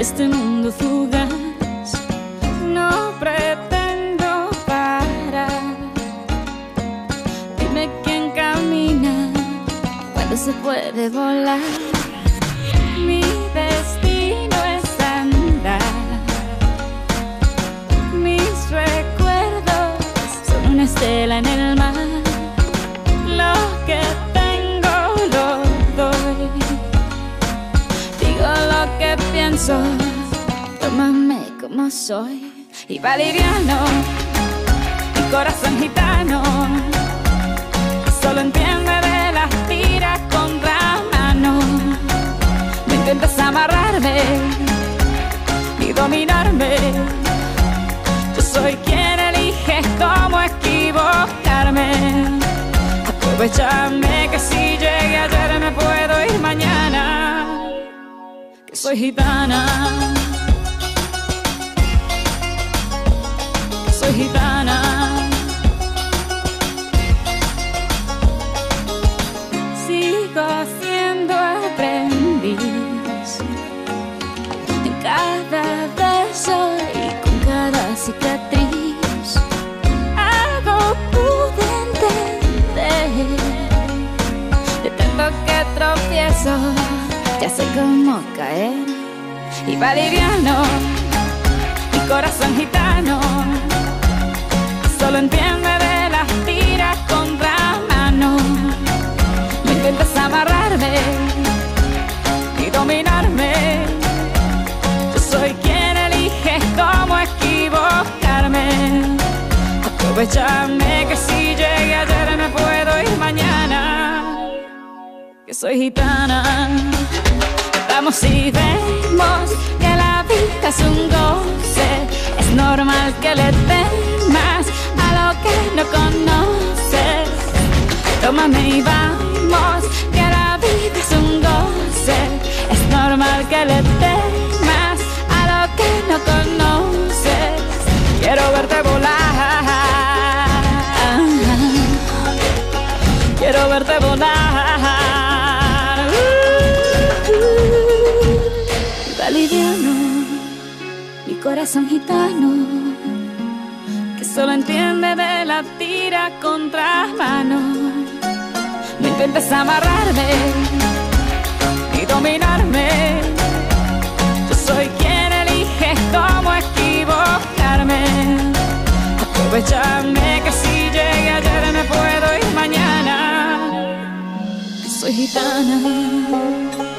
este mundo fugaz. No pretendo parar. Dime quién camina cuando se puede volar. Mi destino es andar. Mis recuerdos son una estela en el como soy. Y va liviano, mi corazón gitano. Solo entiende de las tiras contra mano. No intentas amarrarme y dominarme. Yo soy quien elige cómo equivocarme. Aprovechame que si llegué ayer me puedo ir mañana. Que soy gitana. Gitana. Sigo siendo aprendiz en cada beso y con cada cicatriz. Algo pude entender de tanto que tropiezo, ya sé cómo caer. Y va liviano, mi corazón gitano, entiende de las tiras contra mano. No intentas amarrarme y dominarme. Yo soy quien elige cómo equivocarme. Aprovechame que si llegué ayer me puedo ir mañana. Que soy gitana. Vamos y vemos que la vida es un goce. Es normal que le temas que no conoces. Tómame y vamos, que la vida es un goce. Es normal que le temas a lo que no conoces. Quiero verte volar. Quiero verte volar. Uh, liviano, mi corazón gitano solo entiende de la tira contra mano. No intentes amarrarme y dominarme. Yo soy quien elige cómo equivocarme. Aprovechame que si llegué ayer me puedo ir mañana. Soy gitana.